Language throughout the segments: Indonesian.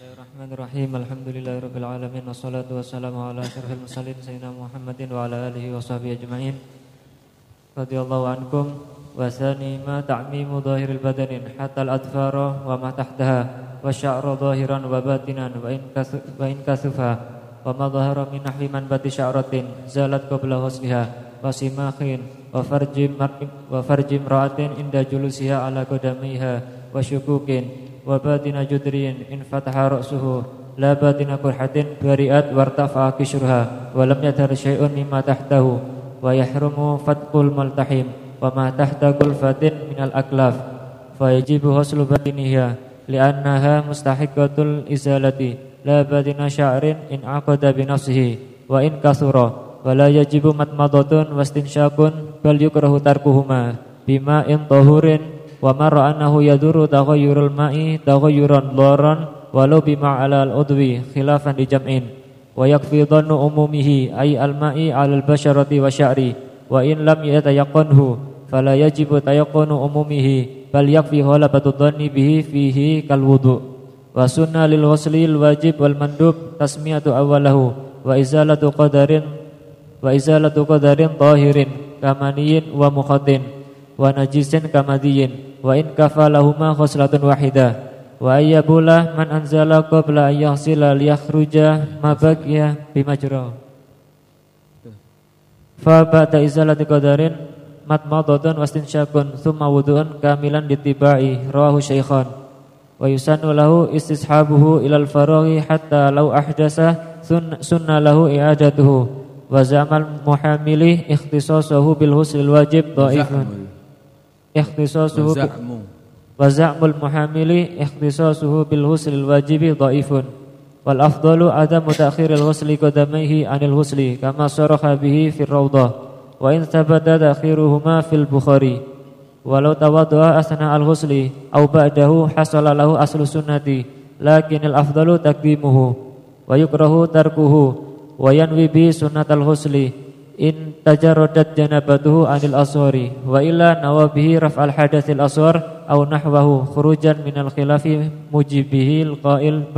Bismillahirrahmanirrahim. Alhamdulillahirabbil alamin wassalatu wassalamu ala asyrafil mursalin sayyidina Muhammadin wa ala alihi washabihi ajmain. Radhiyallahu ankum wa sani ma ta'mimu dhahiril badanin hatta al-adfara wa ma tahtaha wa sya'ra dhahiran wa batinan wa in wa in kasufa wa ma dhahara min nahwi bati sya'ratin zalat qabla husliha wa simakhin wa farjim wa farjim ra'atin inda julusiha ala qadamiha wa syukukin wa batina judrin in fataha ra'suhu la batina qurhatin bari'at wartafa kishruha wa lam yadhar syai'un mimma tahtahu wa yahrumu fatqul multahim wa ma tahta gulfatin minal aklaf. Fa yajibu huslu batiniha li'annaha mustahiqatul izalati la batina sya'rin in aqada bi nafsihi wa in kasura wa la wa marra annahu yaduru taghayyurul ma'i taghayyuran dharan walau bima ala al-udwi khilafan di jam'in. Wa yakfi dhannu umumihi ay al-ma'i ala al-basharati wa sya'ri. Wa in lam yatayaqqanhu fala yajibu tayaqqunu umumihi bal yakfi ghalabatu dhanni bihi fihi kal wudu. Wa sunna lil ghusli wajib wal mandub tasmiyatu awwalahu. Wa izalatu qadarin wa izalatu qadarin tahirin kamaniyin wa mukhadin wa najisin kamadiyin wa in kafalahuma khoslatun wahidah. Wa ayyabula man anzala qabla ayyahsila liyakhruja ma baqiya bimajra. Fa ba'da izalati qadarin matmadatun wastinsyakun thumma wudu'un kamilan ditibai rawahu syaikhan. Wa yusannu lahu istishabuhu ilal faraghi hatta law ahdasa sunna lahu i'adatuhu. Wa zamal muhamili ikhtisasuhu bil husnil wajib dhaifun ikhtisasuhu wa za'mul muhamili ikhtisasuhu bil husnil wajibi dhaifun wal afdalu adamu ta'khiril husli qadamaihi anil husli kama saraha bihi fi rawdah. Wa in thabata ta'khiruhuma fil bukhari. Walau tawaddu'a asna al husli aw ba'dahu hasala lahu aslu sunnati lakinil afdalu taqdimuhu. Wa yukrahu in tajarradat janabatuhu anil aswari wa illa nawabihi raf'al hadatsil aswar aw nahwahu khurujan minal khilafi mujibihi alqa'il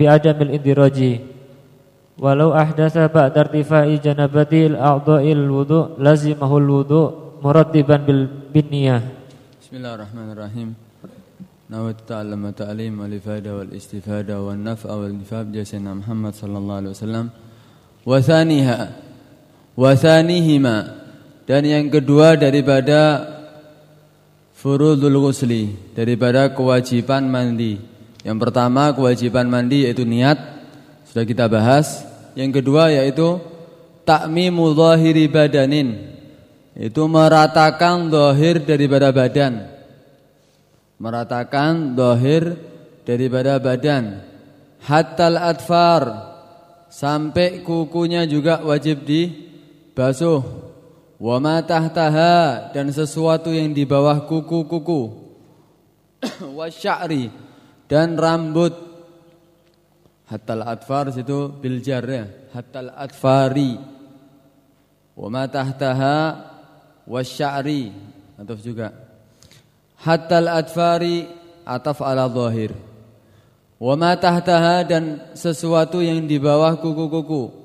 bi adamil indiraji walau ahdatsa ba'da irtifai janabati al-a'dha'il wudu lazimahul wudu murattiban bil binniyah Bismillahirrahmanirrahim. Nawat ta'allama ta'lim wal ifada wal istifada wal naf'a wal nifab jasana Muhammad sallallahu wasanihima dan yang kedua daripada furudul ghusli daripada kewajiban mandi. Yang pertama kewajiban mandi yaitu niat sudah kita bahas. Yang kedua yaitu takmimu zahiri badanin itu meratakan zahir daripada badan. Meratakan zahir daripada badan. Hatta al-atfar sampai kukunya juga wajib di basuh wa ma tahtaha dan sesuatu yang di bawah kuku-kuku. Wa sya'ri dan rambut. Hatal atfar situ bil jar ya. Hatal atfari wa ma tahtaha wa sya'ri atau juga. Hatal atfari ataf ala zahir. Wa ma tahtaha dan sesuatu yang di bawah kuku-kuku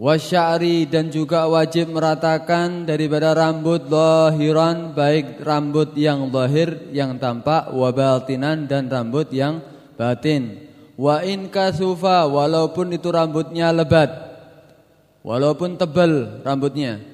wasyari dan juga wajib meratakan daripada rambut lahiran baik rambut yang lahir yang tampak wabaltinan dan rambut yang batin. Wa in kasufa walaupun itu rambutnya lebat walaupun tebal rambutnya.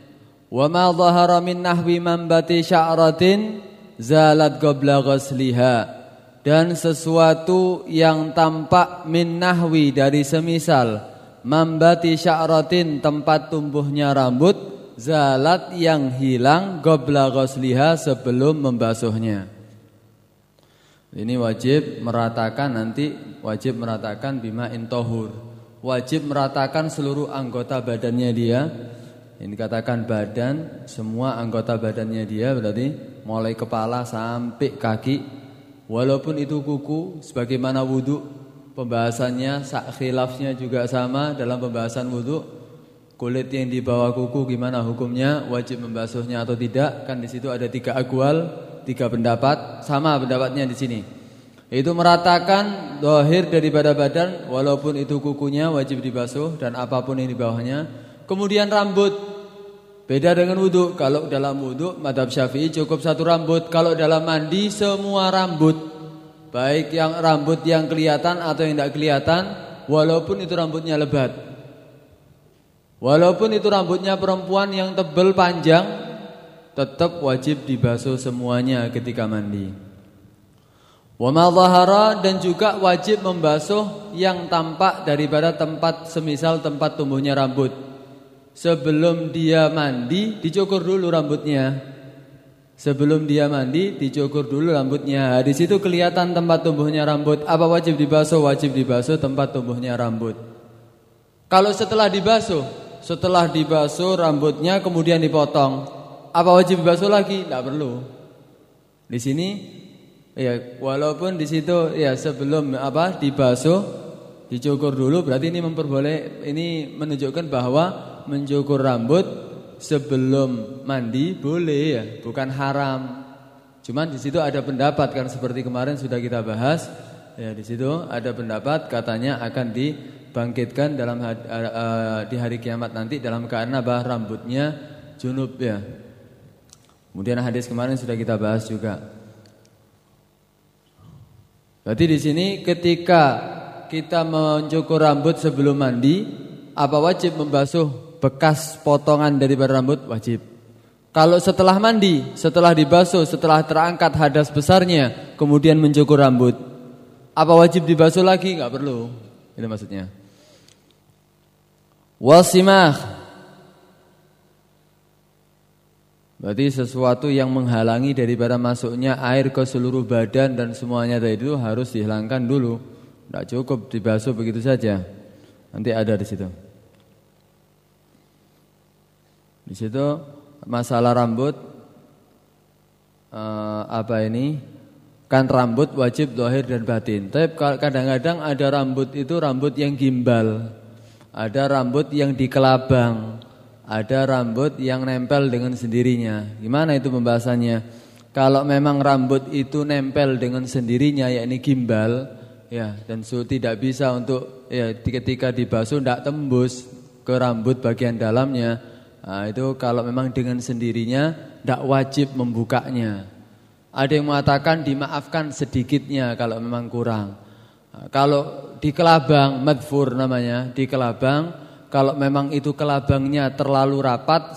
Wa ma dhahara min nahwi mambati sya'ratin zalat qabla ghasliha. Dan sesuatu yang tampak min nahwi dari semisal Mambati sya'ratin tempat tumbuhnya rambut Zalat yang hilang Gobla ghosliha sebelum membasuhnya. Ini wajib meratakan nanti Wajib meratakan bima intohur. Wajib meratakan seluruh anggota badannya dia. Ini katakan badan Semua anggota badannya dia Berarti mulai kepala sampai kaki. Walaupun itu kuku Sebagaimana wudhu Pembahasannya khilafnya juga sama dalam pembahasan wudhu. Kulit yang di bawah kuku gimana hukumnya? Wajib membasuhnya atau tidak? Kan di situ ada tiga akwal, tiga pendapat. Sama pendapatnya di sini. Itu meratakan dohir daripada badan walaupun itu kukunya wajib dibasuh dan apa pun yang di bawahnya. Kemudian rambut beda dengan wudhu. Kalau dalam wudhu madhab syafi'i cukup satu rambut. Kalau dalam mandi semua rambut. Baik yang rambut yang kelihatan atau yang tidak kelihatan walaupun itu rambutnya lebat. Walaupun itu rambutnya perempuan yang tebal panjang tetap wajib dibasuh semuanya ketika mandi. Wa zahara dan juga wajib membasuh yang tampak daripada tempat semisal tempat tumbuhnya rambut. Sebelum dia mandi dicukur dulu rambutnya. Sebelum dia mandi dicukur dulu rambutnya. Di situ kelihatan tempat tumbuhnya rambut. Apa wajib dibasuh? Wajib dibasuh tempat tumbuhnya rambut. Kalau setelah dibasuh setelah dibasuh rambutnya kemudian dipotong. Apa wajib dibasuh lagi? Tidak perlu. Di sini ya walaupun di situ ya sebelum apa dibasuh dicukur dulu berarti ini memperboleh ini menunjukkan bahwa mencukur rambut sebelum mandi boleh ya, bukan haram. Cuman di situ ada pendapat kan seperti kemarin sudah kita bahas. Ya di situ ada pendapat katanya akan di bangkitkan dalam uh, di hari kiamat nanti dalam keadaan apa rambutnya junub ya. Kemudian hadis kemarin sudah kita bahas juga. Berarti di sini ketika kita mencukur rambut sebelum mandi, apa wajib membasuh bekas potongan dari rambut? Wajib. Kalau setelah mandi, setelah dibasuh, setelah terangkat hadas besarnya, kemudian mencukur rambut, apa wajib dibasuh lagi? Enggak perlu. Itu maksudnya. Wasimah Berarti sesuatu yang menghalangi daripada masuknya air ke seluruh badan dan semuanya tadi itu harus dihilangkan dulu. Tidak cukup dibasuh begitu saja. Nanti ada di situ. Di situ masalah rambut eh, apa ini? Kan rambut wajib dohir dan batin. Tapi kadang-kadang ada rambut itu rambut yang gimbal. Ada rambut yang dikelabang, ada rambut yang nempel dengan sendirinya. Gimana itu pembahasannya? Kalau memang rambut itu nempel dengan sendirinya yakni gimbal, ya dan su tidak bisa untuk ya ketika dibasuh tidak tembus ke rambut bagian dalamnya. Nah, itu kalau memang dengan sendirinya tidak wajib membukanya. Ada yang mengatakan dimaafkan sedikitnya kalau memang kurang. Kalau di kelabang madfur namanya, di kelabang kalau memang itu kelabangnya terlalu rapat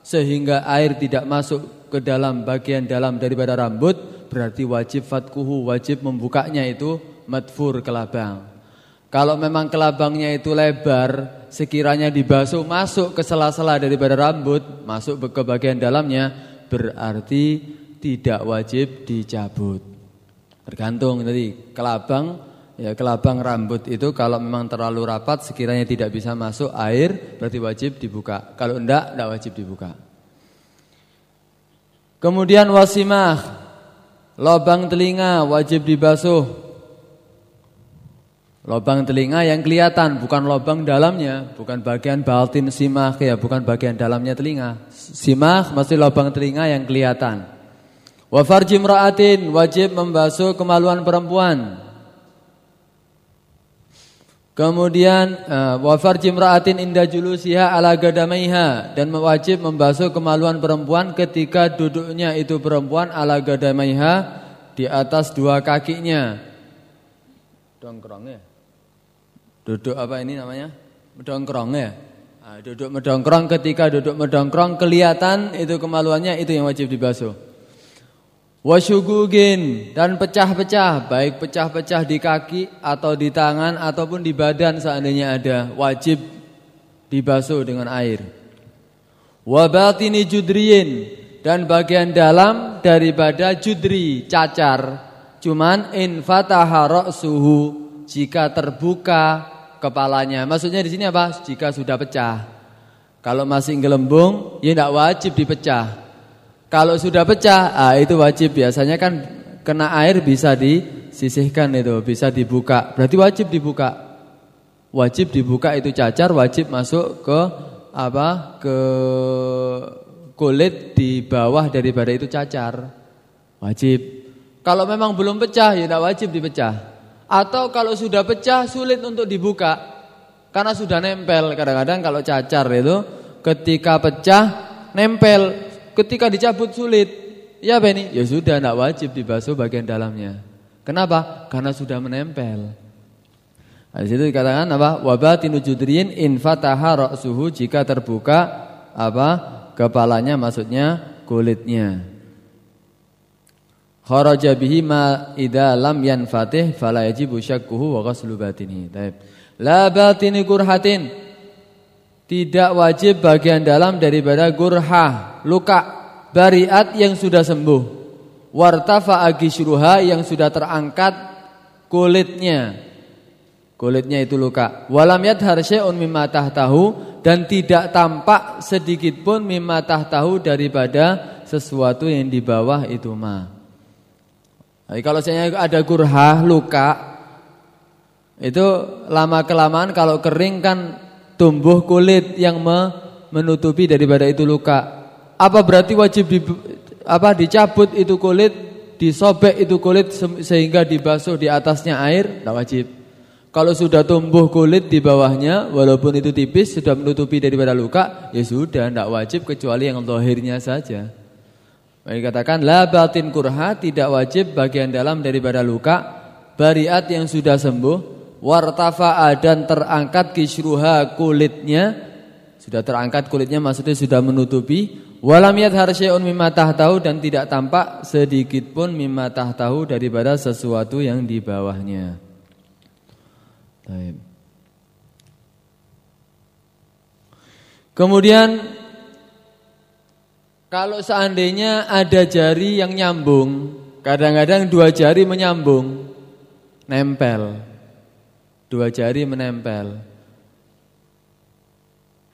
sehingga air tidak masuk ke dalam bagian dalam daripada rambut, berarti wajib fatkuhu, wajib membukanya itu madfur kelabang. Kalau memang kelabangnya itu lebar, sekiranya dibasuh masuk ke sela-sela daripada rambut, masuk ke bagian dalamnya, berarti tidak wajib dicabut. Tergantung tadi kelabang Ya kelabang rambut itu kalau memang terlalu rapat sekiranya tidak bisa masuk air berarti wajib dibuka. Kalau enggak, enggak wajib dibuka. Kemudian wasimah Lobang telinga wajib dibasuh Lobang telinga yang kelihatan Bukan lobang dalamnya Bukan bagian baltin simah ya Bukan bagian dalamnya telinga Simah masih lobang telinga yang kelihatan Wafarjim ra'atin wajib membasuh kemaluan perempuan Kemudian uh, wa farji imra'atin inda julusiha ala gadamaiha dan wajib membasuh kemaluan perempuan ketika duduknya itu perempuan ala gadamaiha di atas dua kakinya. Dongkrong ya. Duduk apa ini namanya? Medongkrong ya. Nah, duduk medongkrong ketika duduk medongkrong kelihatan itu kemaluannya itu yang wajib dibasuh. Wasyugugin dan pecah-pecah Baik pecah-pecah di kaki Atau di tangan Ataupun di badan seandainya ada Wajib dibasuh dengan air Wabatini judriin Dan bagian dalam Daripada judri Cacar Cuman in fataha suhu Jika terbuka kepalanya Maksudnya di sini apa? Jika sudah pecah Kalau masih gelembung Ya tidak wajib dipecah kalau sudah pecah, ah, itu wajib biasanya kan kena air bisa disisihkan itu, bisa dibuka. Berarti wajib dibuka. Wajib dibuka itu cacar, wajib masuk ke apa? ke kulit di bawah daripada itu cacar. Wajib. Kalau memang belum pecah ya tidak wajib dipecah. Atau kalau sudah pecah sulit untuk dibuka karena sudah nempel. Kadang-kadang kalau cacar itu ketika pecah nempel, ketika dicabut sulit. Ya Beni, ya sudah tidak wajib dibasuh bagian dalamnya. Kenapa? Karena sudah menempel. Nah, di situ dikatakan apa? Wabatinu judriyin in fataha ra'suhu jika terbuka apa? Kepalanya maksudnya kulitnya. Kharaja bihi ma idza lam yanfatih fala yajibu syakkuhu wa ghaslu batinihi. Baik. La batini kurhatin. Tidak wajib bagian dalam daripada gurha, luka bariat yang sudah sembuh. Wartafa agisruha yang sudah terangkat kulitnya. Kulitnya itu luka. Walam yadhar syai'un mimma tahtahu dan tidak tampak sedikit pun mimma tahtahu daripada sesuatu yang di bawah itu mah. Jadi kalau saya ada gurha, luka, itu lama kelamaan kalau kering kan tumbuh kulit yang menutupi daripada itu luka. Apa berarti wajib di, apa dicabut itu kulit, disobek itu kulit sehingga dibasuh di atasnya air? Tidak wajib. Kalau sudah tumbuh kulit di bawahnya, walaupun itu tipis sudah menutupi daripada luka, ya sudah, tidak wajib kecuali yang lahirnya saja. Baik katakan la batin kurha tidak wajib bagian dalam daripada luka bariat yang sudah sembuh wartafa'a dan terangkat kisruha kulitnya. Sudah terangkat kulitnya maksudnya sudah menutupi. Walam yadhar syai'un mimma tahtahu dan tidak tampak sedikit pun mimma tahtahu daripada sesuatu yang di bawahnya. Kemudian kalau seandainya ada jari yang nyambung, kadang-kadang dua jari menyambung, nempel. Dua jari menempel.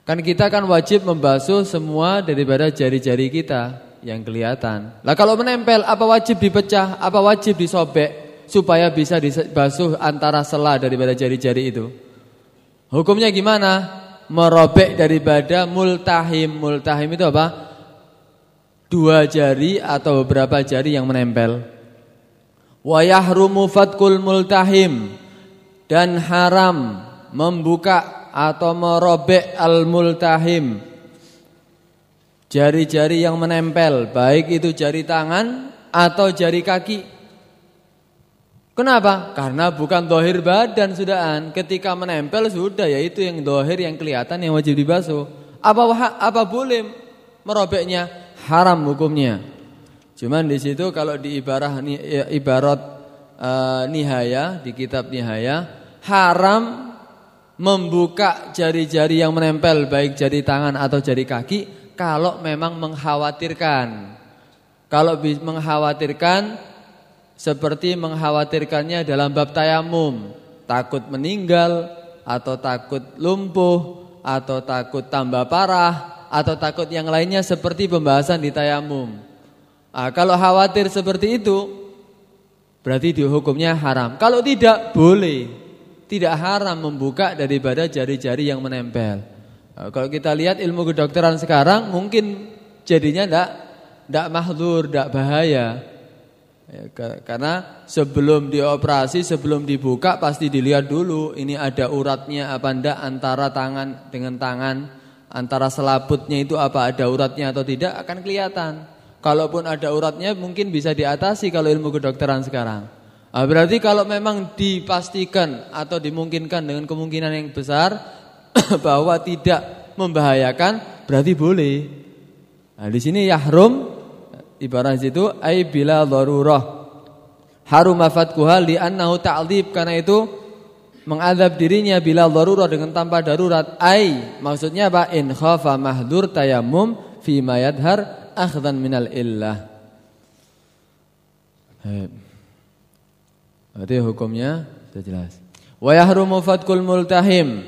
Kan kita kan wajib membasuh semua daripada jari-jari kita yang kelihatan. Lah kalau menempel apa wajib dipecah, apa wajib disobek supaya bisa dibasuh antara sela daripada jari-jari itu? Hukumnya gimana? Merobek daripada multahim. Multahim itu apa? Dua jari atau beberapa jari yang menempel. Wa fatkul multahim dan haram membuka atau merobek al-multahim. Jari-jari yang menempel, baik itu jari tangan atau jari kaki. Kenapa? Karena bukan dohir badan sudahan. Ketika menempel sudah yaitu yang dohir yang kelihatan yang wajib dibasuh. Apa apa boleh merobeknya? Haram hukumnya. Cuman di situ kalau di ya, ibarat uh, nihaya di kitab nihaya haram membuka jari-jari yang menempel baik jari tangan atau jari kaki kalau memang mengkhawatirkan. Kalau mengkhawatirkan seperti mengkhawatirkannya dalam bab tayamum, takut meninggal atau takut lumpuh atau takut tambah parah atau takut yang lainnya seperti pembahasan di tayamum. Nah, kalau khawatir seperti itu berarti dihukumnya haram. Kalau tidak boleh. Tidak haram membuka daripada jari-jari yang menempel. Nah, kalau kita lihat ilmu kedokteran sekarang mungkin jadinya tidak tidak mahdur, tidak bahaya. Ya, karena sebelum dioperasi, sebelum dibuka pasti dilihat dulu ini ada uratnya apa ndak antara tangan dengan tangan antara selaputnya itu apa ada uratnya atau tidak akan kelihatan. Kalaupun ada uratnya mungkin bisa diatasi kalau ilmu kedokteran sekarang. Nah, berarti kalau memang dipastikan atau dimungkinkan dengan kemungkinan yang besar bahwa tidak membahayakan, berarti boleh. Nah, di sini yahrum ibarat itu ai bila darurah. Harum afatkuha li annahu ta'dzib karena itu mengadab dirinya bila darurat dengan tanpa darurat ai maksudnya apa in khafa mahdur tayammum fi ma yadhar akhdan minal illah Berarti hukumnya sudah jelas. Wa yahrumu fatkul multahim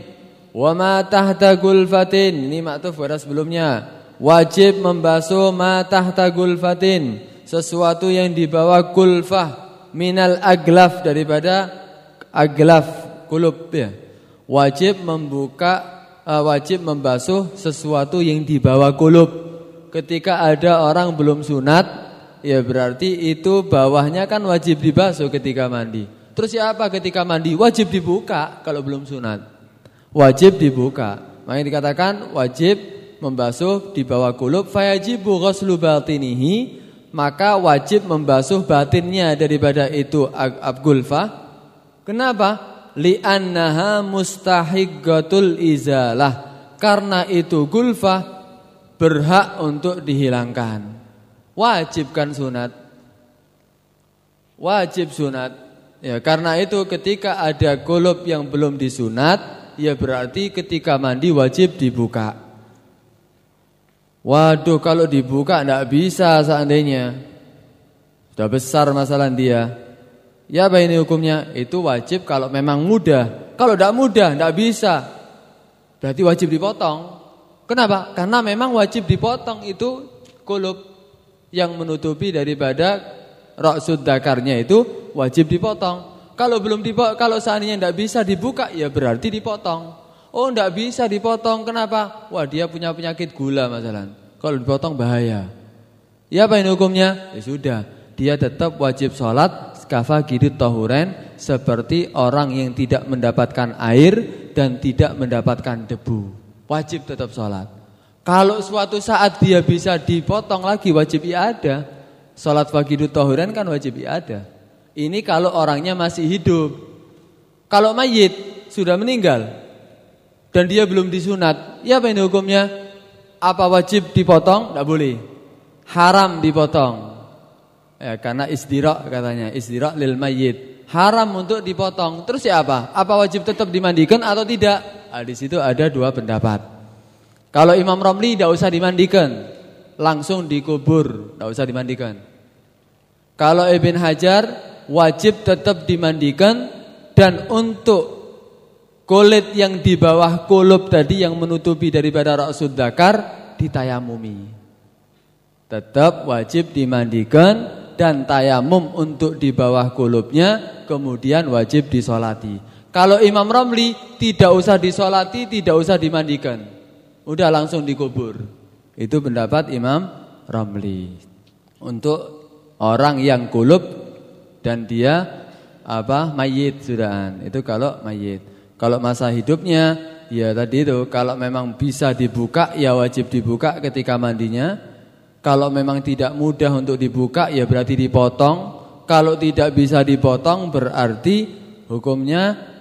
wa ma tahta gulfatin. Ini maktuf pada sebelumnya. Wajib membasuh ma tahta gulfatin, sesuatu yang di bawah gulfah minal aglaf daripada aglaf kulub ya. Wajib membuka uh, wajib membasuh sesuatu yang di bawah kulub. Ketika ada orang belum sunat ya berarti itu bawahnya kan wajib dibasuh ketika mandi. Terus siapa ketika mandi? Wajib dibuka kalau belum sunat. Wajib dibuka. Makanya dikatakan wajib membasuh di bawah kulub fayajibu ghuslu batinihi maka wajib membasuh batinnya daripada itu abgulfa. Kenapa? Li'annaha mustahiqatul izalah. Karena itu gulfah berhak untuk dihilangkan. Wajibkan sunat. Wajib sunat. Ya, karena itu ketika ada kulub yang belum disunat, ya berarti ketika mandi wajib dibuka. Waduh, kalau dibuka tidak bisa seandainya. Sudah besar masalah dia. Ya apa ini hukumnya? Itu wajib kalau memang mudah. Kalau tidak mudah, tidak bisa. Berarti wajib dipotong. Kenapa? Karena memang wajib dipotong itu kulub yang menutupi daripada raksud dakarnya itu wajib dipotong. Kalau belum dipotong, kalau seandainya tidak bisa dibuka, ya berarti dipotong. Oh, tidak bisa dipotong. Kenapa? Wah, dia punya penyakit gula masalah. Kalau dipotong bahaya. Ya apa ini hukumnya? Ya sudah, dia tetap wajib sholat kafa gidut tohuren seperti orang yang tidak mendapatkan air dan tidak mendapatkan debu. Wajib tetap sholat. Kalau suatu saat dia bisa dipotong lagi wajib ada. Salat fagidu tahuran kan wajib ada. Ini kalau orangnya masih hidup. Kalau mayit sudah meninggal dan dia belum disunat, ya apa ini hukumnya? Apa wajib dipotong? Tidak boleh. Haram dipotong. Ya, karena isdirok katanya, isdirok lil mayit. Haram untuk dipotong. Terus ya apa? Apa wajib tetap dimandikan atau tidak? Nah, di situ ada dua pendapat. Kalau Imam Romli tidak usah dimandikan, langsung dikubur, tidak usah dimandikan. Kalau Ibn Hajar wajib tetap dimandikan dan untuk kulit yang di bawah kulub tadi yang menutupi daripada raksud dakar ditayamumi. Tetap wajib dimandikan dan tayamum untuk di bawah kulubnya kemudian wajib disolati. Kalau Imam Romli tidak usah disolati, tidak usah dimandikan. Udah langsung dikubur. Itu pendapat Imam Ramli. Untuk orang yang kulub dan dia apa mayit sudahan. Itu kalau mayit. Kalau masa hidupnya ya tadi itu kalau memang bisa dibuka ya wajib dibuka ketika mandinya. Kalau memang tidak mudah untuk dibuka ya berarti dipotong. Kalau tidak bisa dipotong berarti hukumnya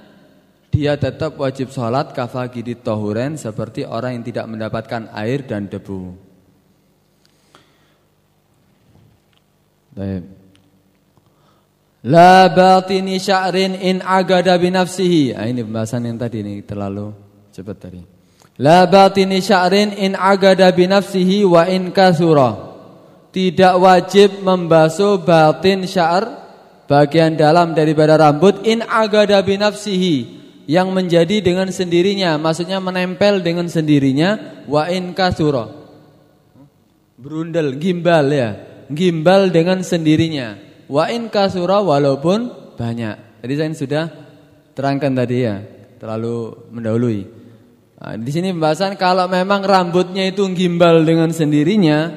dia tetap wajib sholat kafagidit tohuren seperti orang yang tidak mendapatkan air dan debu. Baik. La batini sya'rin in agada binafsihi. Ah, ini pembahasan yang tadi ini terlalu cepat tadi. La batini sya'rin in agada binafsihi wa in kasura. Tidak wajib membasuh batin syar bagian dalam daripada rambut in agada binafsihi yang menjadi dengan sendirinya, maksudnya menempel dengan sendirinya wa in kasura. Berundel, gimbal ya. Gimbal dengan sendirinya. Wa in kasura walaupun banyak. Jadi saya sudah terangkan tadi ya, terlalu mendahului. Nah, di sini pembahasan kalau memang rambutnya itu gimbal dengan sendirinya,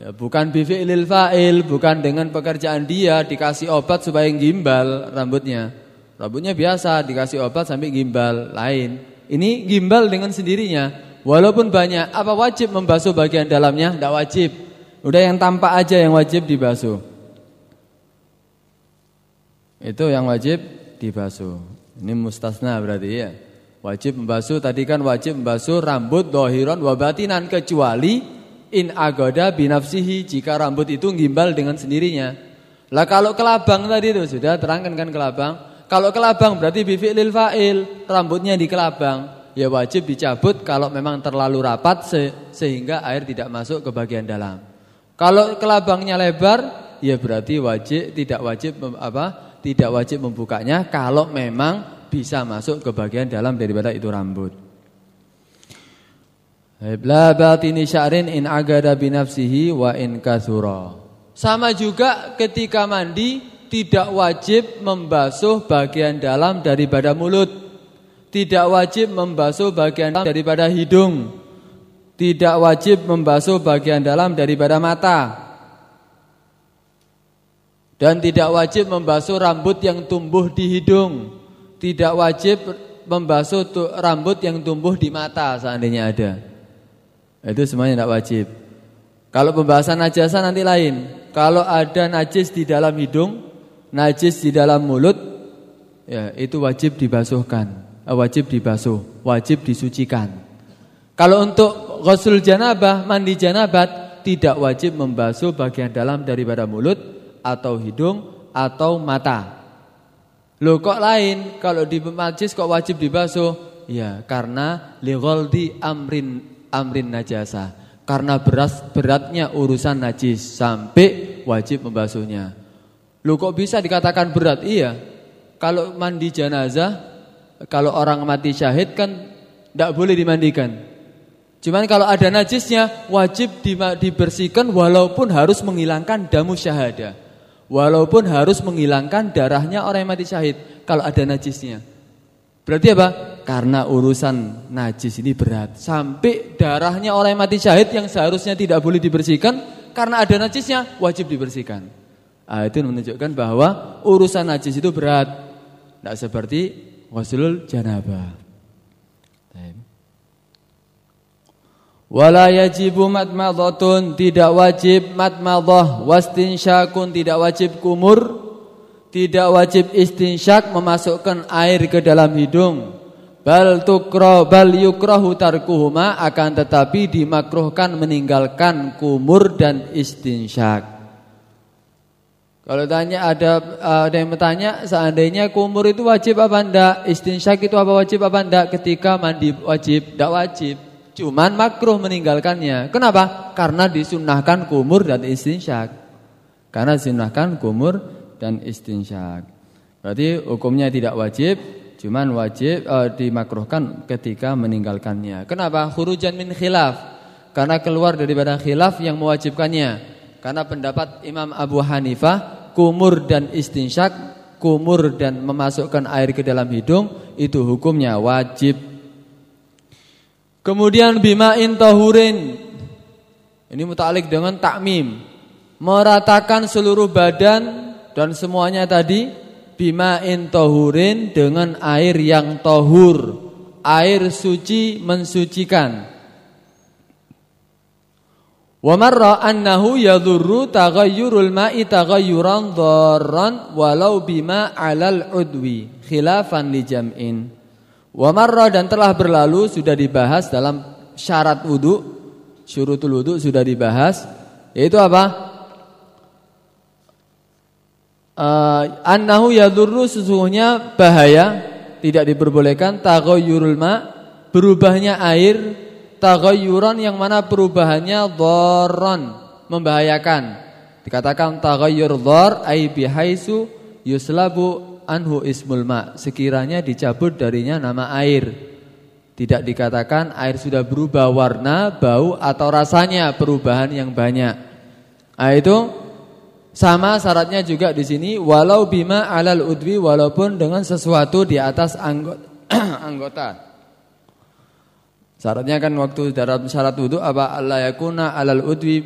ya, bukan bifi'lil fa'il, bukan dengan pekerjaan dia dikasih obat supaya gimbal rambutnya. Rambutnya biasa dikasih obat sampai gimbal lain. Ini gimbal dengan sendirinya. Walaupun banyak, apa wajib membasuh bagian dalamnya? Tidak wajib. Udah yang tampak aja yang wajib dibasuh. Itu yang wajib dibasuh. Ini mustasna berarti ya. Wajib membasuh tadi kan wajib membasuh rambut dohiron wabatinan kecuali in agoda binafsihi jika rambut itu gimbal dengan sendirinya. Lah kalau kelabang tadi itu sudah terangkan kan kelabang kalau kelabang berarti bifi'lil fa'il, rambutnya di kelabang. Ya wajib dicabut kalau memang terlalu rapat se sehingga air tidak masuk ke bagian dalam. Kalau kelabangnya lebar, ya berarti wajib tidak wajib apa? Tidak wajib membukanya kalau memang bisa masuk ke bagian dalam daripada itu rambut. La batini sya'rin in agada binafsihi wa in kathura. Sama juga ketika mandi tidak wajib membasuh bagian dalam daripada mulut. Tidak wajib membasuh bagian dalam daripada hidung. Tidak wajib membasuh bagian dalam daripada mata. Dan tidak wajib membasuh rambut yang tumbuh di hidung. Tidak wajib membasuh rambut yang tumbuh di mata seandainya ada. Itu semuanya tidak wajib. Kalau pembahasan najasa nanti lain. Kalau ada najis di dalam hidung, najis di dalam mulut, ya itu wajib dibasuhkan, eh, wajib dibasuh, wajib disucikan. Kalau untuk ghusl janabah, mandi janabat, tidak wajib membasuh bagian dalam daripada mulut atau hidung atau mata. Loh kok lain? Kalau di majlis kok wajib dibasuh? Ya, karena lighaldi amrin amrin najasa. Karena beras beratnya urusan najis sampai wajib membasuhnya. Loh kok bisa dikatakan berat? Iya. Kalau mandi jenazah, kalau orang mati syahid kan tidak boleh dimandikan. Cuman kalau ada najisnya wajib dibersihkan walaupun harus menghilangkan damu syahadah. Walaupun harus menghilangkan darahnya orang yang mati syahid kalau ada najisnya. Berarti apa? Karena urusan najis ini berat. Sampai darahnya orang yang mati syahid yang seharusnya tidak boleh dibersihkan karena ada najisnya wajib dibersihkan. Nah, itu menunjukkan bahwa urusan najis itu berat. Tidak seperti wasulul janabah. Wala yajibu matmadhatun tidak wajib matmadhah wastinsyakun tidak wajib kumur tidak wajib istinsyak memasukkan air ke dalam hidung. Bal tukro bal yukrahu tarkuhuma akan tetapi dimakruhkan meninggalkan kumur dan istinsyak. Kalau tanya ada ada yang bertanya seandainya kumur itu wajib apa enggak? Istinsyak itu apa wajib apa enggak? Ketika mandi wajib, enggak wajib. Cuman makruh meninggalkannya. Kenapa? Karena disunahkan kumur dan istinsyak. Karena disunahkan kumur dan istinsyak. Berarti hukumnya tidak wajib, cuman wajib uh, dimakruhkan ketika meninggalkannya. Kenapa? Khurujan min khilaf. Karena keluar daripada khilaf yang mewajibkannya. Karena pendapat Imam Abu Hanifah, kumur dan istinsyak, kumur dan memasukkan air ke dalam hidung itu hukumnya wajib. Kemudian bima'in tahurin. Ini mutalik dengan takmim. Meratakan seluruh badan dan semuanya tadi bima'in tohurin dengan air yang tohur, air suci mensucikan. Wa marra annahu yadhurru taghayyurul ma'i taghayyuran dharran walau bima 'alal udwi khilafan li jam'in. Wa marra dan telah berlalu sudah dibahas dalam syarat wudu, syurutul wudu sudah dibahas yaitu apa? uh, annahu yadurru sesungguhnya bahaya tidak diperbolehkan taghayyurul ma berubahnya air taghayyuran yang mana perubahannya dharran membahayakan dikatakan taghayyur dhar ai bihaisu yuslabu anhu ismul ma. Sekiranya dicabut darinya nama air. Tidak dikatakan air sudah berubah warna, bau atau rasanya perubahan yang banyak. Nah, itu sama syaratnya juga di sini. Walau bima alal udwi walaupun dengan sesuatu di atas anggota. Syaratnya kan waktu dalam syarat wudu apa? Allah yakuna alal udwi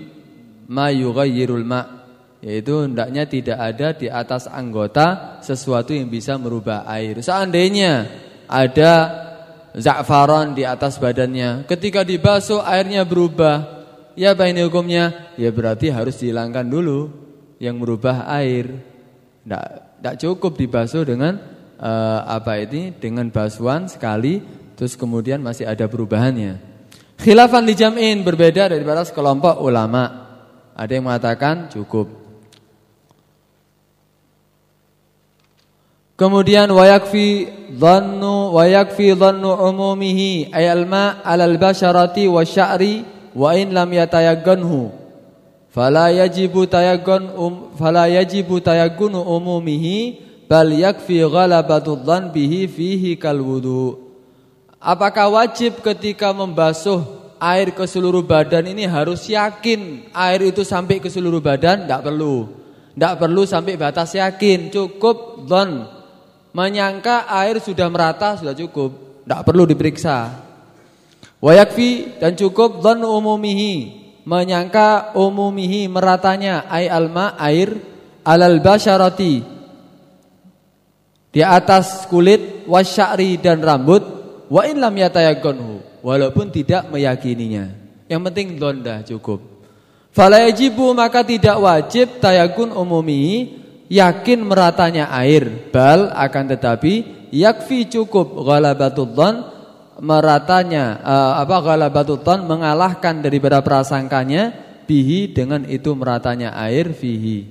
ma yughayyirul ma yaitu hendaknya tidak ada di atas anggota sesuatu yang bisa merubah air. Seandainya ada za'faran di atas badannya, ketika dibasuh airnya berubah, ya apa ini hukumnya? Ya berarti harus dihilangkan dulu yang merubah air. Tidak tidak cukup dibasuh dengan uh, apa ini dengan basuhan sekali terus kemudian masih ada perubahannya. Khilafan di jam'in berbeda daripada sekelompok ulama. Ada yang mengatakan cukup. Kemudian wayakfi dhannu wayakfi dhannu umumihi ayal ma 'alal basharati wasya'ri wa in lam yatayagganhu fala yajibu tayaggun um, fala yajibu tayaggunu umumihi bal yakfi ghalabatu bihi fihi kal wudu Apakah wajib ketika membasuh air ke seluruh badan ini harus yakin air itu sampai ke seluruh badan? Tidak perlu. Tidak perlu sampai batas yakin. Cukup don menyangka air sudah merata sudah cukup. Tidak perlu diperiksa. Wayakfi dan cukup don umumihi menyangka umumihi meratanya ay alma air alal basyarati di atas kulit wasyari dan rambut wa in lam yatayaqqanhu walaupun tidak meyakininya. Yang penting londa cukup. Fala yajibu maka tidak wajib tayakun umumi yakin meratanya air bal akan tetapi yakfi cukup ghalabatul meratanya uh, apa ghalabatul mengalahkan daripada prasangkanya bihi dengan itu meratanya air fihi.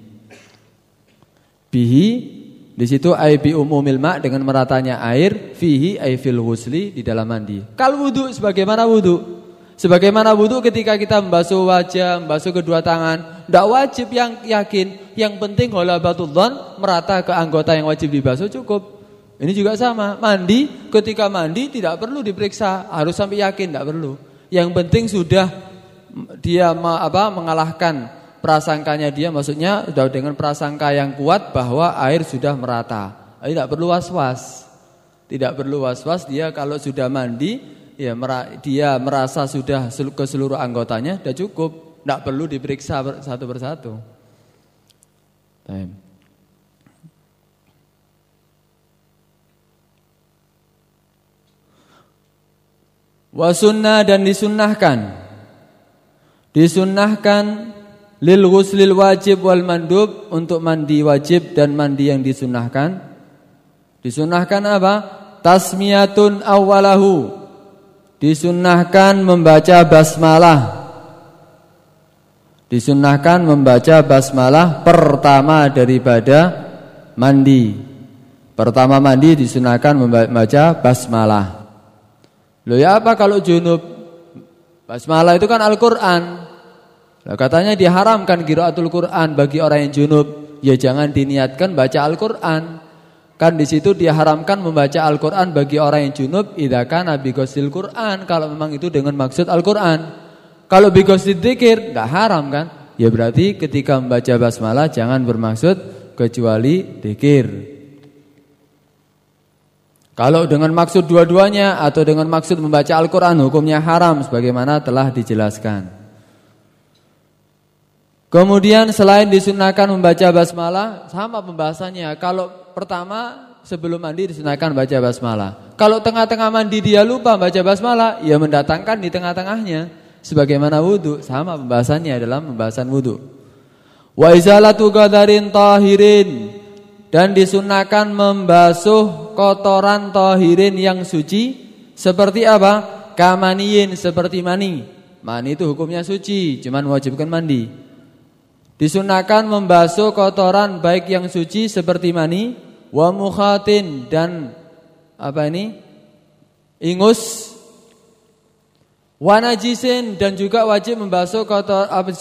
Bihi di situ ai bi umumil ma dengan meratanya air fihi ai fil husli di dalam mandi. Kal wudu sebagaimana wudu. Sebagaimana wudhu ketika kita membasuh wajah, membasuh kedua tangan, tidak wajib yang yakin. Yang penting ghalabatullah merata ke anggota yang wajib dibasuh cukup. Ini juga sama. Mandi, ketika mandi tidak perlu diperiksa, harus sampai yakin, tidak perlu. Yang penting sudah dia apa mengalahkan prasangkanya dia, maksudnya sudah dengan prasangka yang kuat bahwa air sudah merata. Tidak perlu was-was. Tidak perlu was-was dia kalau sudah mandi ya dia merasa sudah ke seluruh anggotanya sudah cukup, tidak perlu diperiksa satu persatu. Wasunnah dan disunnahkan. Disunnahkan Lil ghuslil wajib wal mandub Untuk mandi wajib dan mandi yang disunnahkan. Disunnahkan apa? Tasmiyatun awalahu Disunnahkan membaca basmalah Disunnahkan membaca basmalah pertama daripada mandi. Pertama mandi disunahkan membaca basmalah. Loh ya apa kalau junub? Basmalah itu kan Al-Quran. Katanya diharamkan kiraatul Quran bagi orang yang junub. Ya jangan diniatkan baca Al-Quran. Kan di situ diharamkan membaca Al-Qur'an bagi orang yang junub. Idza kana bi Qur'an. Kalau memang itu dengan maksud Al-Qur'an. Kalau bi dzikir enggak haram kan? Ya berarti ketika membaca basmalah jangan bermaksud kecuali dzikir. Kalau dengan maksud dua-duanya atau dengan maksud membaca Al-Qur'an hukumnya haram sebagaimana telah dijelaskan. Kemudian selain disunahkan membaca basmalah sama pembahasannya. Kalau pertama sebelum mandi disunahkan baca basmalah. Kalau tengah-tengah mandi dia lupa baca basmalah, ya mendatangkan di tengah-tengahnya. Sebagaimana wudhu, sama pembahasannya dalam pembahasan wudhu. Wa izalatu qadarin tahirin dan disunahkan membasuh kotoran tahirin yang suci seperti apa? Kamaniin seperti mani. Mani itu hukumnya suci, cuman wajibkan mandi. Disunahkan membasuh kotoran baik yang suci seperti mani wa mukhatin dan apa ini? ingus wa najisin dan juga wajib membasuh kotor apa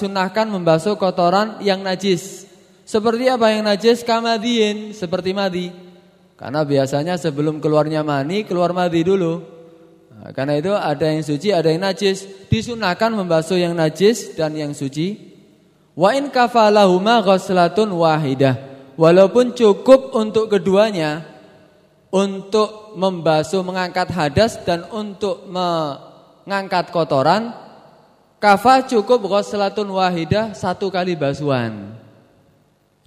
membasuh kotoran yang najis. Seperti apa yang najis? Kamadiin, seperti madi. Karena biasanya sebelum keluarnya mani keluar madi dulu. Nah, karena itu ada yang suci, ada yang najis. Disunahkan membasuh yang najis dan yang suci. Wa in kafalahuma ghuslatun wahidah walaupun cukup untuk keduanya untuk membasuh mengangkat hadas dan untuk mengangkat kotoran kafa cukup ghuslatun wahidah satu kali basuhan.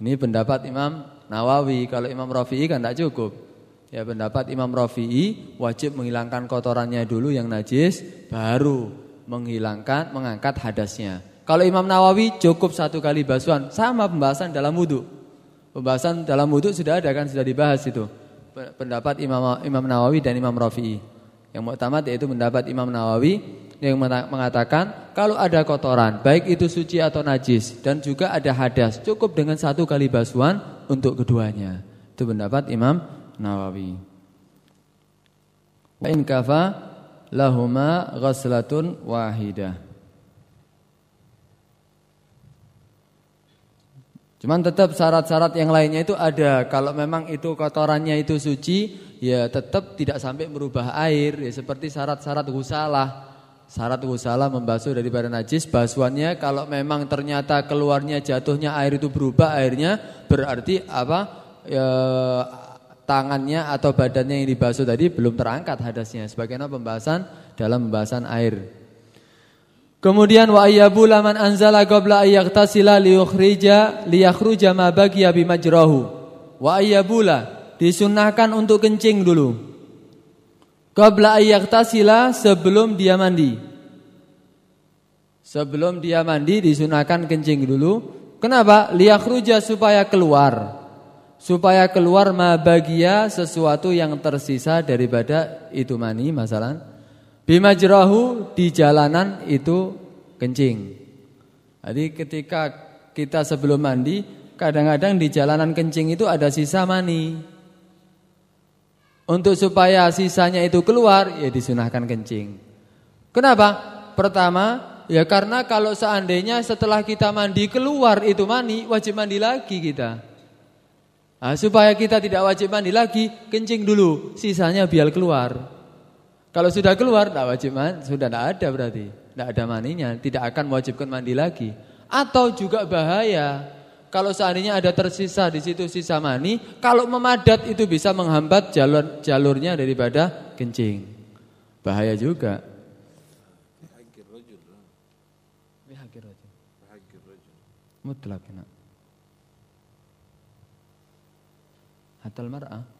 Ini pendapat Imam Nawawi. Kalau Imam Rafi'i kan tidak cukup. Ya pendapat Imam Rafi'i wajib menghilangkan kotorannya dulu yang najis baru menghilangkan mengangkat hadasnya. Kalau Imam Nawawi cukup satu kali basuhan sama pembahasan dalam wudhu Pembahasan dalam wudhu sudah ada kan sudah dibahas itu. Pendapat Imam Imam Nawawi dan Imam Rafi'i. Yang muktamad yaitu pendapat Imam Nawawi yang mengatakan kalau ada kotoran baik itu suci atau najis dan juga ada hadas cukup dengan satu kali basuhan untuk keduanya. Itu pendapat Imam Nawawi. In kafa lahuma ghaslatun wahidah. Cuman tetap syarat-syarat yang lainnya itu ada. Kalau memang itu kotorannya itu suci, ya tetap tidak sampai merubah air. Ya seperti syarat-syarat gusalah. Syarat gusalah membasuh daripada najis, basuhannya kalau memang ternyata keluarnya jatuhnya air itu berubah airnya, berarti apa? Ya, tangannya atau badannya yang dibasuh tadi belum terangkat hadasnya. Sebagaimana pembahasan dalam pembahasan air. Kemudian wa ayyabula man anzala qabla ayyaktasila liyukhrija liyakhruja ma baqiya bimajrahu. Wa ayyabula disunahkan untuk kencing dulu. Qabla ayyaktasila sebelum dia mandi. Sebelum dia mandi disunahkan kencing dulu. Kenapa? Liyakhruja supaya keluar. Supaya keluar ma bagia sesuatu yang tersisa daripada itu mani masalah Bimajrahu di jalanan itu kencing. Jadi ketika kita sebelum mandi, kadang-kadang di jalanan kencing itu ada sisa mani. Untuk supaya sisanya itu keluar, ya disunahkan kencing. Kenapa? Pertama, ya karena kalau seandainya setelah kita mandi keluar itu mani, wajib mandi lagi kita. Nah, supaya kita tidak wajib mandi lagi, kencing dulu, sisanya biar keluar. Kalau sudah keluar tidak wajib mandi, sudah tidak ada berarti. Tidak ada maninya, tidak akan mewajibkan mandi lagi. Atau juga bahaya. Kalau seandainya ada tersisa di situ sisa mani, kalau memadat itu bisa menghambat jalur jalurnya daripada kencing. Bahaya juga. Mutlak Hatal mar'ah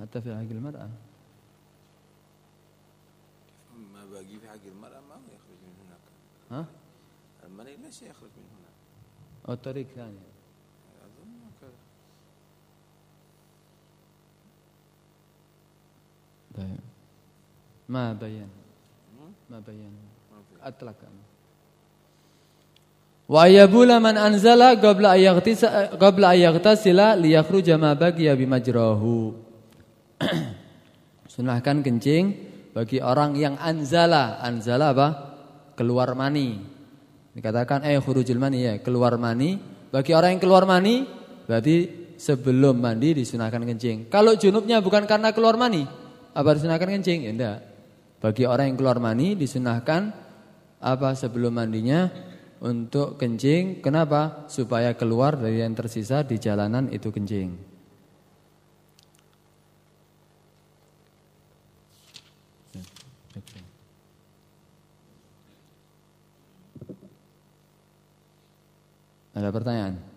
حتى في حق المرأة. ما باقي في حق المرأة ما يخرج من هناك. ها؟ المني ليس يخرج من هنا أو طريق ثاني أظن كذا طيب. ما بين. ما بين. أطلق yabula man anzala qabla ayaghtasila qabla ayaghtasila liyakhruja ma baqiya bimajrahu. Sunahkan kencing bagi orang yang anzala. Anzala apa? Keluar mani. Dikatakan eh khurujul mani ya, keluar mani. Bagi orang yang keluar mani berarti sebelum mandi disunahkan kencing. Kalau junubnya bukan karena keluar mani, apa disunahkan kencing? Ya enggak. Bagi orang yang keluar mani disunahkan apa sebelum mandinya untuk kencing. Kenapa? Supaya keluar dari yang tersisa di jalanan itu kencing. Ada pertanyaan?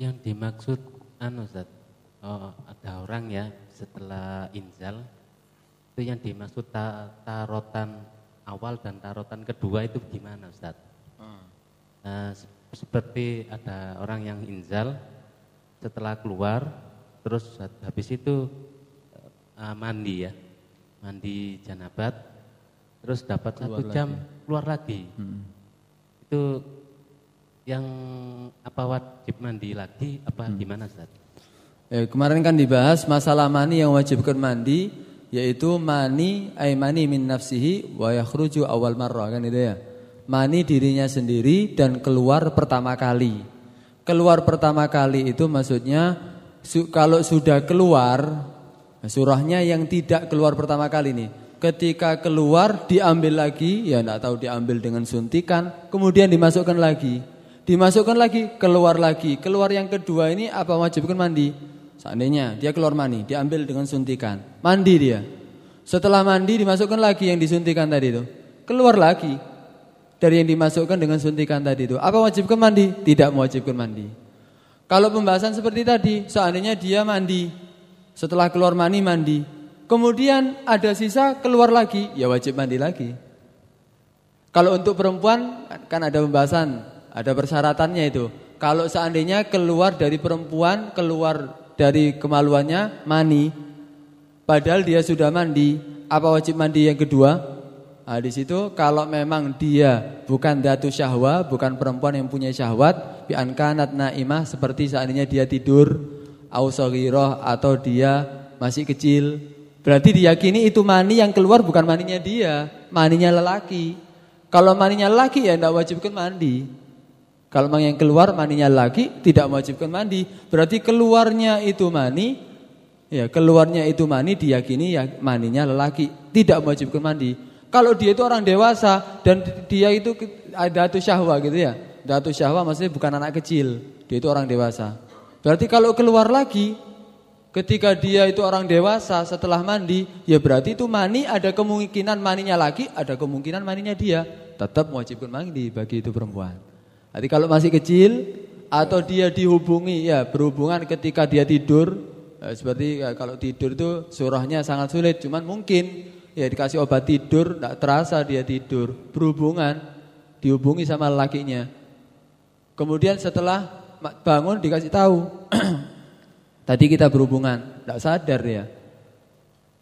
Yang dimaksud anu Ustaz, oh, ada orang ya setelah inzal itu yang dimaksud ta tarotan awal dan tarotan kedua itu gimana Ustaz? Hmm. Nah, seperti ada orang yang inzal setelah keluar terus habis itu uh, mandi ya mandi janabat terus dapat keluar satu jam lagi. keluar lagi hmm. itu yang apa wajib mandi lagi apa hmm. gimana Ustaz? Eh, kemarin kan dibahas masalah mani yang wajibkan mandi yaitu mani ay mani min nafsihi wa yakhruju awal marrah kan itu ya. Mani dirinya sendiri dan keluar pertama kali. Keluar pertama kali itu maksudnya su, kalau sudah keluar surahnya yang tidak keluar pertama kali nih. Ketika keluar diambil lagi, ya tidak tahu diambil dengan suntikan, kemudian dimasukkan lagi dimasukkan lagi, keluar lagi. Keluar yang kedua ini apa wajibkan mandi? Seandainya dia keluar mani, diambil dengan suntikan. Mandi dia. Setelah mandi dimasukkan lagi yang disuntikan tadi itu. Keluar lagi dari yang dimasukkan dengan suntikan tadi itu. Apa wajibkan mandi? Tidak mewajibkan mandi. Kalau pembahasan seperti tadi, seandainya dia mandi, setelah keluar mani mandi, kemudian ada sisa keluar lagi, ya wajib mandi lagi. Kalau untuk perempuan kan ada pembahasan ada persyaratannya itu. Kalau seandainya keluar dari perempuan, keluar dari kemaluannya mani, padahal dia sudah mandi, apa wajib mandi yang kedua? Nah, di situ kalau memang dia bukan datu syahwa, bukan perempuan yang punya syahwat, bi ankanat naimah seperti seandainya dia tidur au atau dia masih kecil, berarti diyakini itu mani yang keluar bukan maninya dia, maninya lelaki. Kalau maninya lelaki ya tidak wajibkan mandi. Kalau memang yang keluar maninya lelaki tidak mewajibkan mandi, berarti keluarnya itu mani ya keluarnya itu mani diyakini ya maninya lelaki, tidak mewajibkan mandi. Kalau dia itu orang dewasa dan dia itu ada tuh syahwa gitu ya. Datu syahwa maksudnya bukan anak kecil, dia itu orang dewasa. Berarti kalau keluar lagi ketika dia itu orang dewasa setelah mandi, ya berarti itu mani ada kemungkinan maninya lagi, ada kemungkinan maninya dia. Tetap mewajibkan mandi bagi itu perempuan. Jadi kalau masih kecil atau dia dihubungi ya berhubungan ketika dia tidur, ya, seperti ya, kalau tidur itu surahnya sangat sulit, cuman mungkin ya dikasih obat tidur, tidak terasa dia tidur, berhubungan, dihubungi sama lakinya. Kemudian setelah bangun dikasih tahu, tadi kita berhubungan, tidak sadar ya.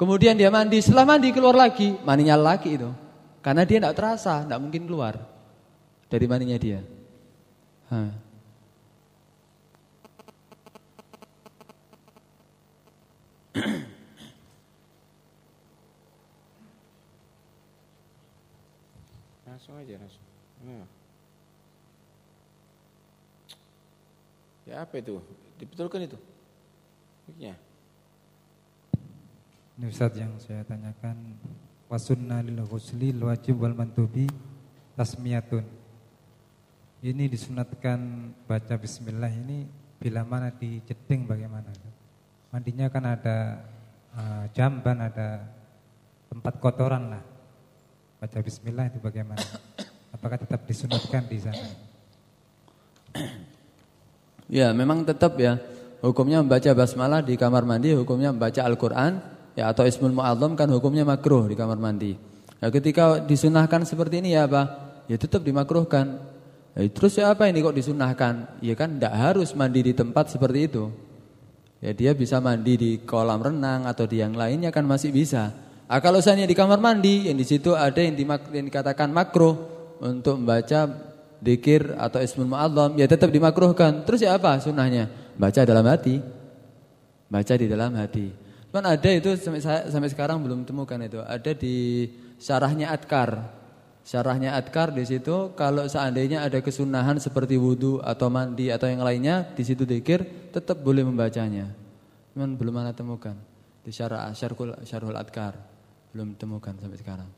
Kemudian dia mandi, setelah mandi keluar lagi, maninya laki itu. Karena dia tidak terasa, tidak mungkin keluar dari maninya dia. Langsung aja langsung. Nah. Ya apa itu? Dibetulkan itu? Ya. Ini Ustaz yang saya tanyakan wasunna lil ghusli wajib wal mantubi tasmiyatun. Ini disunatkan baca bismillah ini bila mana di jeding bagaimana? Mandinya kan ada uh, jamban, ada tempat kotoran lah. Baca bismillah itu bagaimana? Apakah tetap disunatkan di sana? Ya, memang tetap ya. Hukumnya membaca basmalah di kamar mandi, hukumnya membaca Al-Qur'an ya atau ismul mu'azzam kan hukumnya makruh di kamar mandi. Nah, ketika disunahkan seperti ini ya apa? Ya tetap dimakruhkan. Ya, terus ya apa ini kok disunahkan? Ya kan tidak harus mandi di tempat seperti itu. Ya dia bisa mandi di kolam renang atau di yang lainnya kan masih bisa. Ah, kalau misalnya di kamar mandi yang di situ ada yang, dimak, yang dikatakan makruh untuk membaca dikir atau ismul mu'adzam ya tetap dimakruhkan. Terus ya apa sunnahnya? Baca dalam hati. Baca di dalam hati. Cuman ada itu sampai saya, sampai sekarang belum temukan itu. Ada di syarahnya Adkar. Syarahnya Adkar di situ kalau seandainya ada kesunahan seperti wudhu atau mandi atau yang lainnya di situ dikir tetap boleh membacanya. Cuman belum ana temukan di syarah syarhul syarhul Adkar belum temukan sampai sekarang.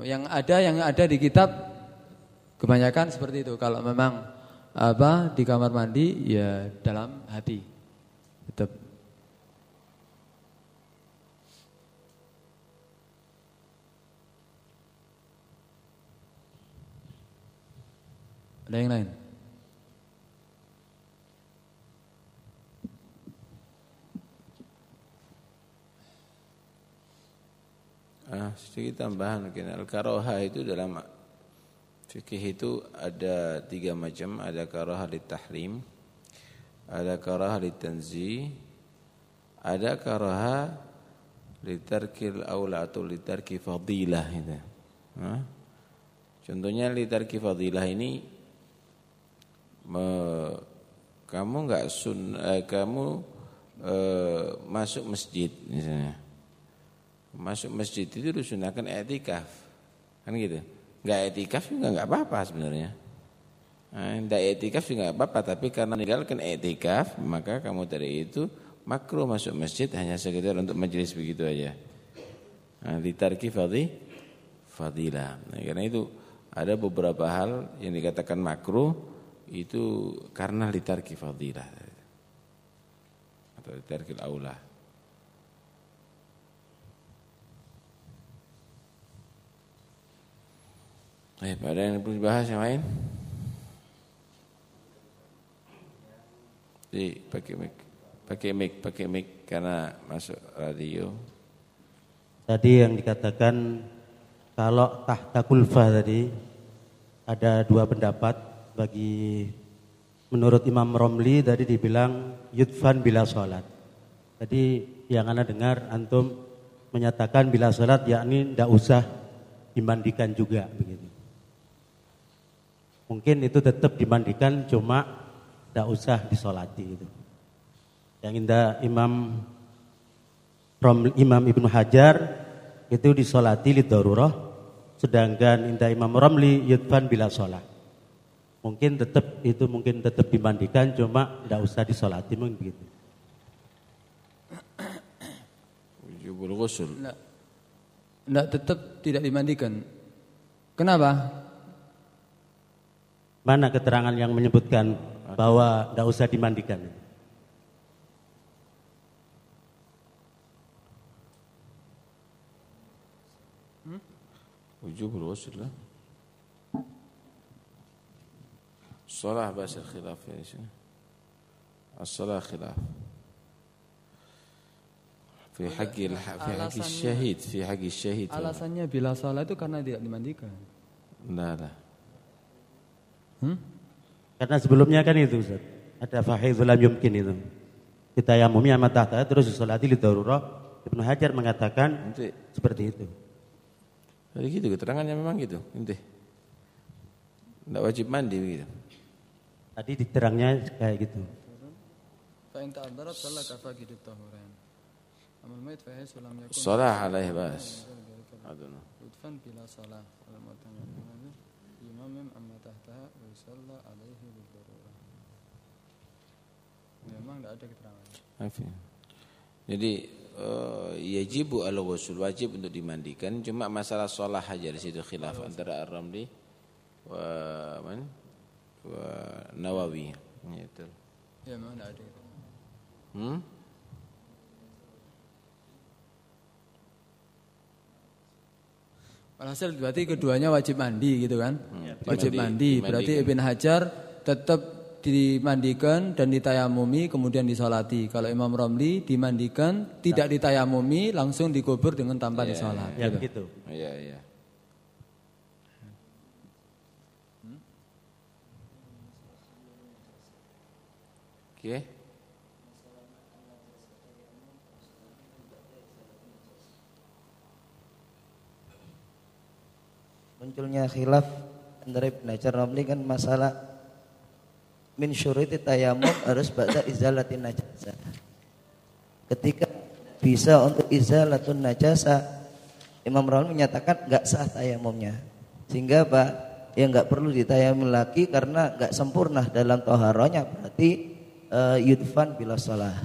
Yang ada yang ada di kitab kebanyakan seperti itu. Kalau memang apa di kamar mandi ya dalam hati. Tetap Ada yang lain? Ah, sedikit tambahan mungkin al-karoha itu dalam fikih itu ada tiga macam, ada karoha tahrim, ada karoha tanzi, ada karoha di tarkil aula atau di tarki fadilah itu. Nah, contohnya di tarki fadilah ini me, kamu enggak sun eh, kamu eh, masuk masjid misalnya masuk masjid itu disunahkan etikaf. Kan gitu. Enggak etikaf juga enggak apa-apa sebenarnya. Nah, enggak etikaf juga enggak apa-apa, tapi karena meninggalkan etikaf, maka kamu dari itu makruh masuk masjid hanya sekedar untuk majelis begitu aja. Nah, ditarki fadhi fadilah. Nah, karena itu ada beberapa hal yang dikatakan makruh itu karena litarki fadilah atau litarki aulah. Baik, ada yang perlu dibahas yang lain? Jadi pakai mic, pakai mic, pakai mic karena masuk radio. Tadi yang dikatakan kalau tahta kulfa tadi ada dua pendapat bagi menurut Imam Romli tadi dibilang yudfan bila sholat. Tadi yang anda dengar antum menyatakan bila sholat yakni tidak usah dimandikan juga begitu. Mungkin itu tetap dimandikan cuma tidak usah disolati itu. Yang indah Imam Imam Ibnu Hajar itu disolati li darurah, sedangkan indah Imam Romli yudfan bila sholat. Mungkin tetap itu mungkin tetap dimandikan cuma tidak usah disolati mungkin begitu. Wujubul ghusl. Tidak tetap tidak dimandikan. Kenapa? Mana keterangan yang menyebutkan bahwa tidak usah dimandikan? Wujubul ghusl lah. Salah bahasa khilaf ya sini. As-salah khilaf. Fi haqqi fi haqqi syahid, fi haqqi syahid. Alasannya bila salah itu karena tidak dimandikan. Nah, nah. Hmm? Karena sebelumnya kan itu Ustaz. Ada fahidul lam yumkin itu. Kita yang mumi amat tahta terus salati li darurah. Ibnu Hajar mengatakan Nanti. seperti itu. Jadi gitu keterangannya memang gitu, inti. Tidak wajib mandi begitu. Tadi diterangnya kayak gitu. Salah alaih bas. Memang tidak ada keterangan. Jadi uh, yajibu al ghusl wajib untuk dimandikan. Cuma masalah sholat aja di situ khilaf antara Ar-Ramli wa man wa Nawawi gitu. Ya memang tidak ada. Hmm? Alhasil berarti keduanya wajib mandi gitu kan? Hmm, wajib mandi. Berarti Ibn Hajar tetap dimandikan dan ditayamumi kemudian disolati. Kalau Imam Romli dimandikan tidak ditayamumi langsung dikubur dengan tanpa ya, disolat. Ya, gitu. begitu. Iya iya. Munculnya khilaf antara Ibn Hajar Romli kan masalah min syuriti tayamum harus ba'da izalatin najasa. Ketika bisa untuk izalatun najasa, Imam Rawi menyatakan enggak sah tayamumnya. Sehingga Pak ya enggak perlu ditayamum lagi karena enggak sempurna dalam toharonya berarti uh, yudfan bila salah.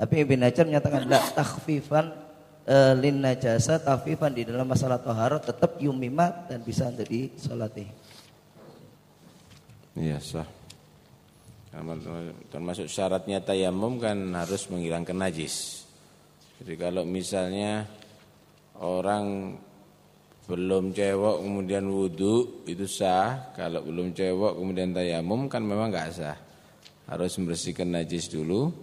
Tapi Ibn Hajar menyatakan enggak takhfifan uh, lin najasa takhfifan di dalam masalah toharo tetap yumimat dan bisa untuk disolati. Iya sah termasuk syaratnya tayamum kan harus menghilangkan najis. Jadi kalau misalnya orang belum cewek kemudian wudhu itu sah, kalau belum cewek kemudian tayamum kan memang nggak sah. Harus membersihkan najis dulu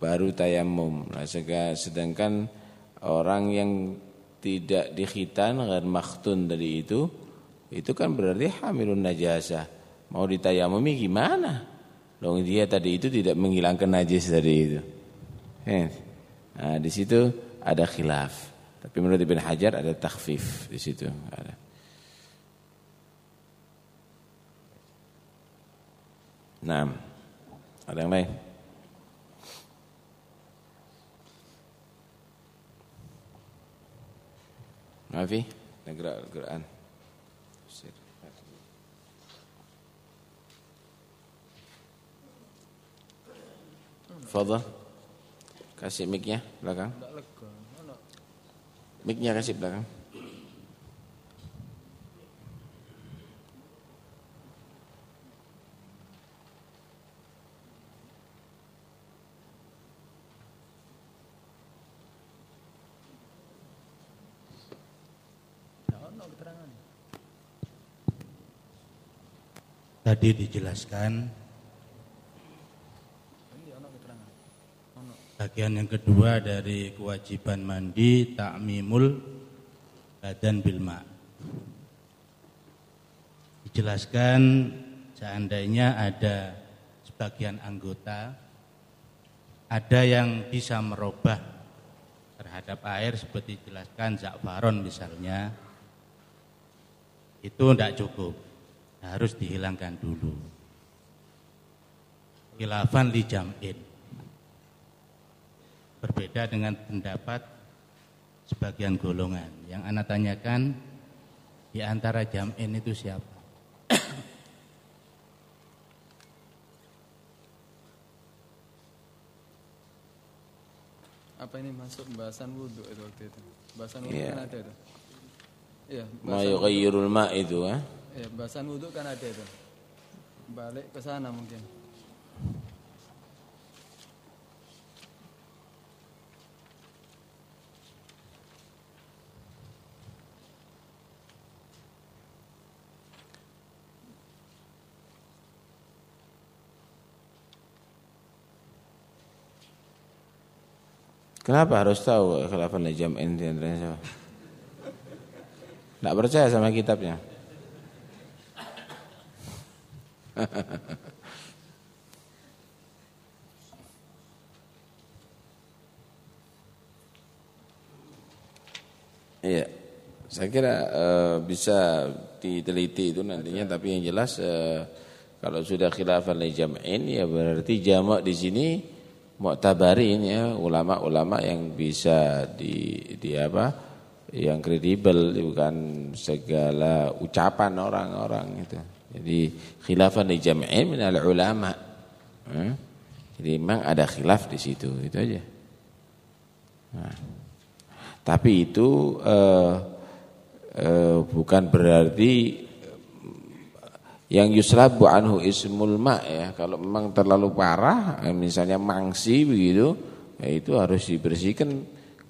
baru tayamum. Nah, sedangkan orang yang tidak dikhitan kan makhtun tadi itu itu kan berarti hamilun najasa. Mau ditayamumi gimana? Dong dia tadi itu tidak menghilangkan najis tadi itu. Eh, nah, di situ ada khilaf. Tapi menurut Ibn Hajar ada takhfif di situ. Ada. Nah, ada yang lain? Mafi, negara-negaraan. Fadal. Kasih mic-nya belakang. Mic-nya kasih belakang. Tadi dijelaskan Bagian yang kedua dari kewajiban mandi takmimul badan bilma. Dijelaskan seandainya ada sebagian anggota ada yang bisa merubah terhadap air seperti dijelaskan zakfaron misalnya itu tidak cukup harus dihilangkan dulu khilafan li jam'in berbeda dengan pendapat sebagian golongan yang anak tanyakan di antara jam'in itu siapa apa ini masuk bahasan wudhu itu waktu itu bahasan wudhu Iya. kan ada itu iya Ma bahasan wudhu. yughayyirul ma itu ah. Iya bahasan wudhu kan ada itu balik ke sana mungkin Kenapa harus tahu khilafan antara siapa? Tidak percaya sama kitabnya. Iya, saya kira eh, bisa diteliti itu nantinya, tapi yang jelas eh, kalau sudah khilafan li jam'in ya berarti jamak di sini mu'tabarin ya ulama-ulama yang bisa di di apa yang kredibel bukan segala ucapan orang-orang itu. Jadi khilafan li jam'in min al ulama. Hmm? Jadi memang ada khilaf di situ, itu aja. Nah. Tapi itu eh, eh, bukan berarti yang yuslabu anhu ismul ma ya. Kalau memang terlalu parah, eh, misalnya mangsi begitu, ya itu harus dibersihkan.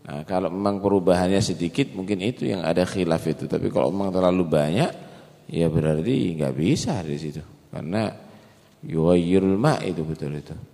Nah, kalau memang perubahannya sedikit, mungkin itu yang ada khilaf itu. Tapi kalau memang terlalu banyak, ya berarti nggak bisa di situ. Karena yuwayyirul ma itu betul itu.